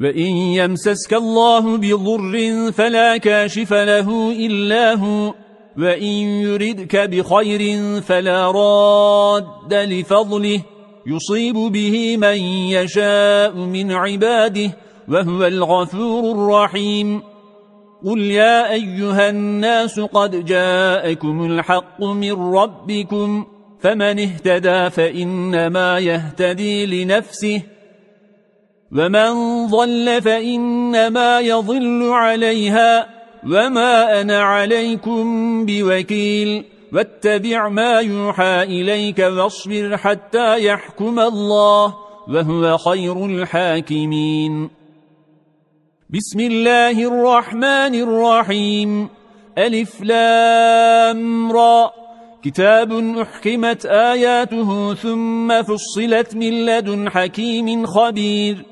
وَإِنْ يَمْسَسْكَ اللَّهُ بِضُرٍّ فَلَا كَاشِفَ لَهُ إِلَّا هُوَ وَإِنْ يُرِدْكَ بِخَيْرٍ فَلَا رَادَّ لِفَضْلِهِ يُصِيبُ بِهِ مَنْ يَشَاءُ مِنْ عِبَادِهِ وَهُوَ الْغَفُورُ الرَّحِيمُ قُلْ يَا أَيُّهَا النَّاسُ قَدْ جَاءَكُمُ الْحَقُّ مِنْ رَبِّكُمْ فَمَنِ اهْتَدَى فَإِنَّمَا يَهْتَدِي لِنَفْسِهِ ومن ضل فإنما يضل عليها وما أنا عليكم بوكيل واتبع ما يوحى إليك واصبر حتى يحكم الله وهو خير الحاكمين. بسم الله الرحمن الرحيم. ألف لام را كتاب أحكمت آياته ثم فصلت من لدن حكيم خبير.